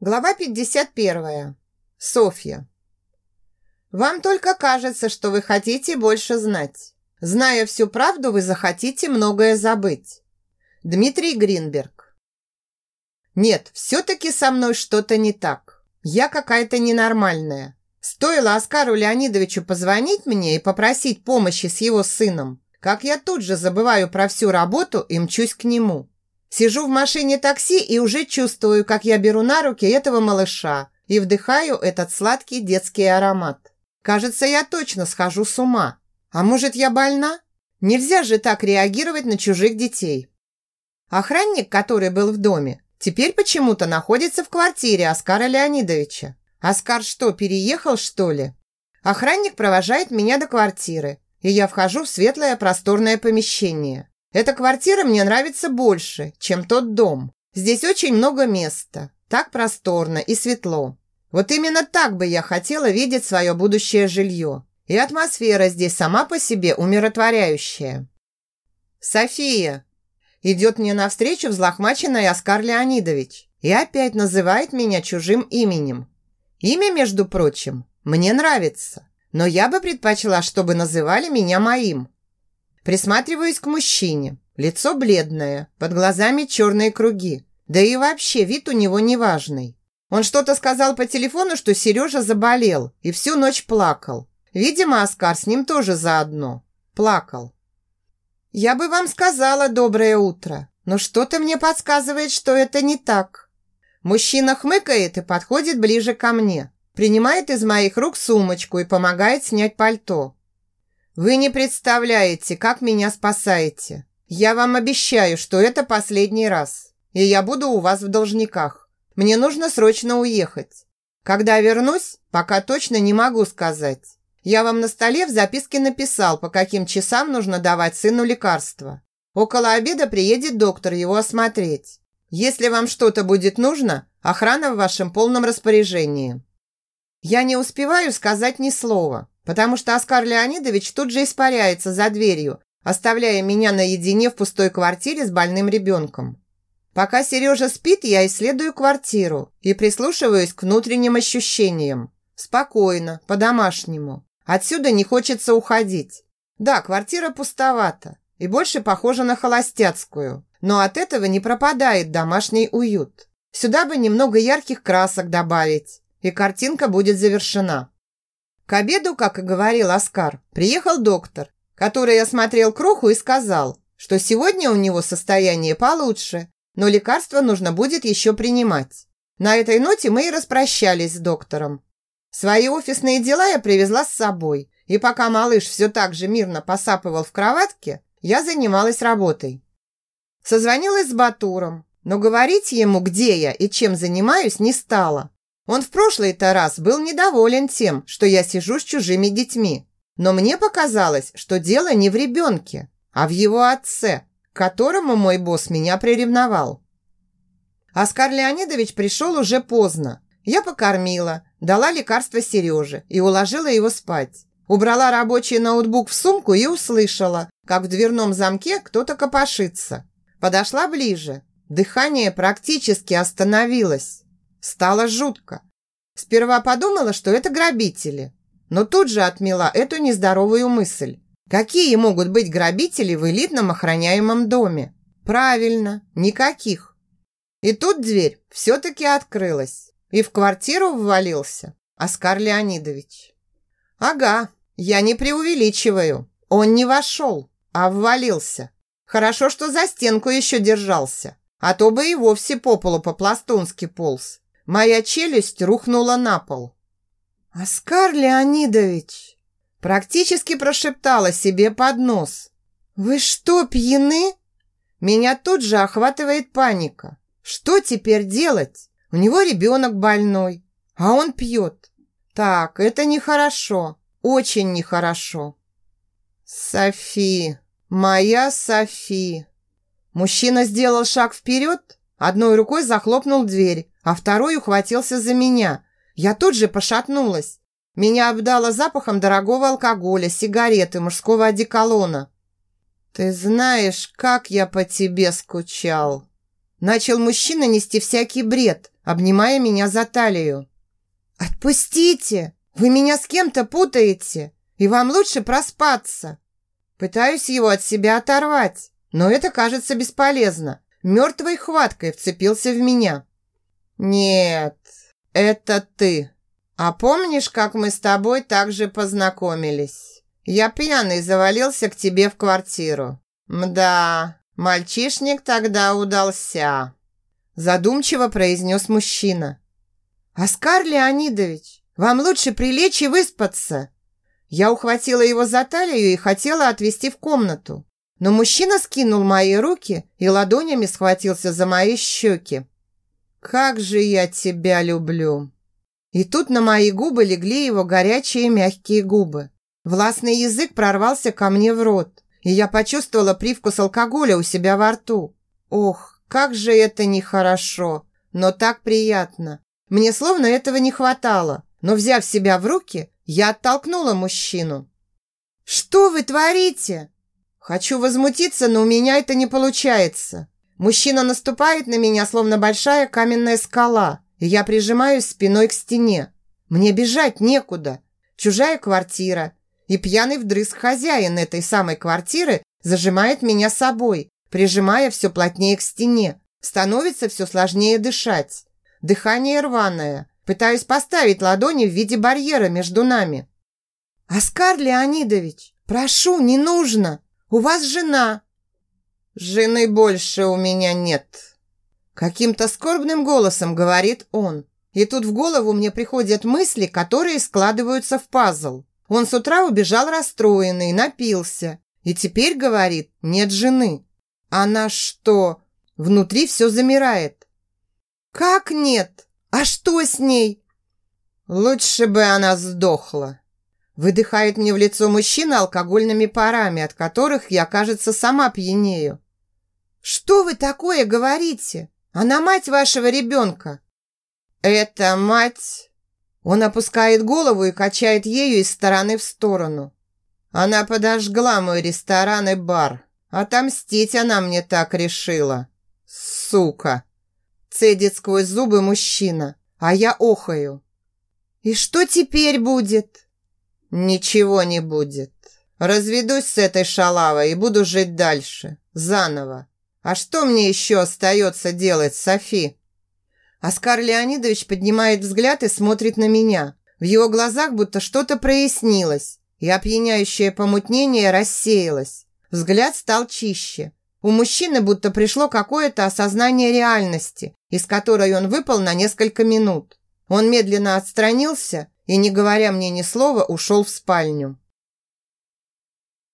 Глава 51. Софья. Вам только кажется, что вы хотите больше знать. Зная всю правду, вы захотите многое забыть. Дмитрий Гринберг. Нет, все-таки со мной что-то не так. Я какая-то ненормальная. Стоило Оскару Леонидовичу позвонить мне и попросить помощи с его сыном, как я тут же забываю про всю работу и мчусь к нему. Сижу в машине такси и уже чувствую, как я беру на руки этого малыша и вдыхаю этот сладкий детский аромат. Кажется, я точно схожу с ума. А может, я больна? Нельзя же так реагировать на чужих детей. Охранник, который был в доме, теперь почему-то находится в квартире Оскара Леонидовича. Оскар что, переехал, что ли? Охранник провожает меня до квартиры, и я вхожу в светлое просторное помещение. Эта квартира мне нравится больше, чем тот дом. Здесь очень много места, так просторно и светло. Вот именно так бы я хотела видеть свое будущее жилье. И атмосфера здесь сама по себе умиротворяющая. «София!» Идет мне навстречу взлохмаченный Оскар Леонидович и опять называет меня чужим именем. Имя, между прочим, мне нравится, но я бы предпочла, чтобы называли меня моим. Присматриваюсь к мужчине. Лицо бледное, под глазами черные круги. Да и вообще вид у него неважный. Он что-то сказал по телефону, что Сережа заболел и всю ночь плакал. Видимо, Оскар с ним тоже заодно. Плакал. «Я бы вам сказала доброе утро, но что-то мне подсказывает, что это не так». Мужчина хмыкает и подходит ближе ко мне. Принимает из моих рук сумочку и помогает снять пальто. Вы не представляете, как меня спасаете. Я вам обещаю, что это последний раз. И я буду у вас в должниках. Мне нужно срочно уехать. Когда вернусь, пока точно не могу сказать. Я вам на столе в записке написал, по каким часам нужно давать сыну лекарства. Около обеда приедет доктор его осмотреть. Если вам что-то будет нужно, охрана в вашем полном распоряжении. Я не успеваю сказать ни слова потому что Оскар Леонидович тут же испаряется за дверью, оставляя меня наедине в пустой квартире с больным ребенком. Пока Сережа спит, я исследую квартиру и прислушиваюсь к внутренним ощущениям. Спокойно, по-домашнему. Отсюда не хочется уходить. Да, квартира пустовата и больше похожа на холостяцкую, но от этого не пропадает домашний уют. Сюда бы немного ярких красок добавить, и картинка будет завершена. К обеду, как и говорил Оскар, приехал доктор, который осмотрел кроху и сказал, что сегодня у него состояние получше, но лекарства нужно будет еще принимать. На этой ноте мы и распрощались с доктором. Свои офисные дела я привезла с собой, и пока малыш все так же мирно посапывал в кроватке, я занималась работой. Созвонилась с Батуром, но говорить ему, где я и чем занимаюсь, не стала. Он в прошлый-то раз был недоволен тем, что я сижу с чужими детьми. Но мне показалось, что дело не в ребенке, а в его отце, которому мой босс меня приревновал. Оскар Леонидович пришел уже поздно. Я покормила, дала лекарство Сереже и уложила его спать. Убрала рабочий ноутбук в сумку и услышала, как в дверном замке кто-то копошится. Подошла ближе. Дыхание практически остановилось. Стало жутко. Сперва подумала, что это грабители, но тут же отмела эту нездоровую мысль. Какие могут быть грабители в элитном охраняемом доме? Правильно, никаких. И тут дверь все-таки открылась, и в квартиру ввалился Оскар Леонидович. Ага, я не преувеличиваю. Он не вошел, а ввалился. Хорошо, что за стенку еще держался, а то бы и вовсе по полу по-пластунски полз. Моя челюсть рухнула на пол. «Оскар Леонидович!» Практически прошептала себе под нос. «Вы что, пьяны?» Меня тут же охватывает паника. Что теперь делать? У него ребенок больной, а он пьет. Так, это нехорошо, очень нехорошо. Софи, моя Софи. Мужчина сделал шаг вперед, одной рукой захлопнул дверь, а второй ухватился за меня. Я тут же пошатнулась. Меня обдало запахом дорогого алкоголя, сигареты, мужского одеколона. «Ты знаешь, как я по тебе скучал!» Начал мужчина нести всякий бред, обнимая меня за талию. «Отпустите! Вы меня с кем-то путаете, и вам лучше проспаться!» Пытаюсь его от себя оторвать, но это кажется бесполезно. Мертвой хваткой вцепился в меня. «Нет, это ты. А помнишь, как мы с тобой также познакомились? Я пьяный завалился к тебе в квартиру. Мда, мальчишник тогда удался». Задумчиво произнес мужчина. «Оскар Леонидович, вам лучше прилечь и выспаться!» Я ухватила его за талию и хотела отвезти в комнату. Но мужчина скинул мои руки и ладонями схватился за мои щеки. «Как же я тебя люблю!» И тут на мои губы легли его горячие мягкие губы. Властный язык прорвался ко мне в рот, и я почувствовала привкус алкоголя у себя во рту. Ох, как же это нехорошо, но так приятно. Мне словно этого не хватало, но, взяв себя в руки, я оттолкнула мужчину. «Что вы творите?» Хочу возмутиться, но у меня это не получается. Мужчина наступает на меня, словно большая каменная скала, и я прижимаюсь спиной к стене. Мне бежать некуда. Чужая квартира. И пьяный вдрызг хозяин этой самой квартиры зажимает меня собой, прижимая все плотнее к стене. Становится все сложнее дышать. Дыхание рваное. Пытаюсь поставить ладони в виде барьера между нами. «Оскар Леонидович, прошу, не нужно! У вас жена!» «Жены больше у меня нет!» Каким-то скорбным голосом говорит он. И тут в голову мне приходят мысли, которые складываются в пазл. Он с утра убежал расстроенный, напился. И теперь говорит, нет жены. Она что? Внутри все замирает. «Как нет?» «А что с ней?» «Лучше бы она сдохла», Выдыхает мне в лицо мужчина алкогольными парами, от которых я, кажется, сама пьянею. «Что вы такое говорите? Она мать вашего ребенка!» «Это мать...» Он опускает голову и качает ею из стороны в сторону. Она подожгла мой ресторан и бар. Отомстить она мне так решила. Сука! Цедит сквозь зубы мужчина, а я охаю. «И что теперь будет?» «Ничего не будет. Разведусь с этой шалавой и буду жить дальше. Заново. А что мне еще остается делать, Софи?» Оскар Леонидович поднимает взгляд и смотрит на меня. В его глазах будто что-то прояснилось, и опьяняющее помутнение рассеялось. Взгляд стал чище. У мужчины будто пришло какое-то осознание реальности, из которой он выпал на несколько минут. Он медленно отстранился и, не говоря мне ни слова, ушел в спальню.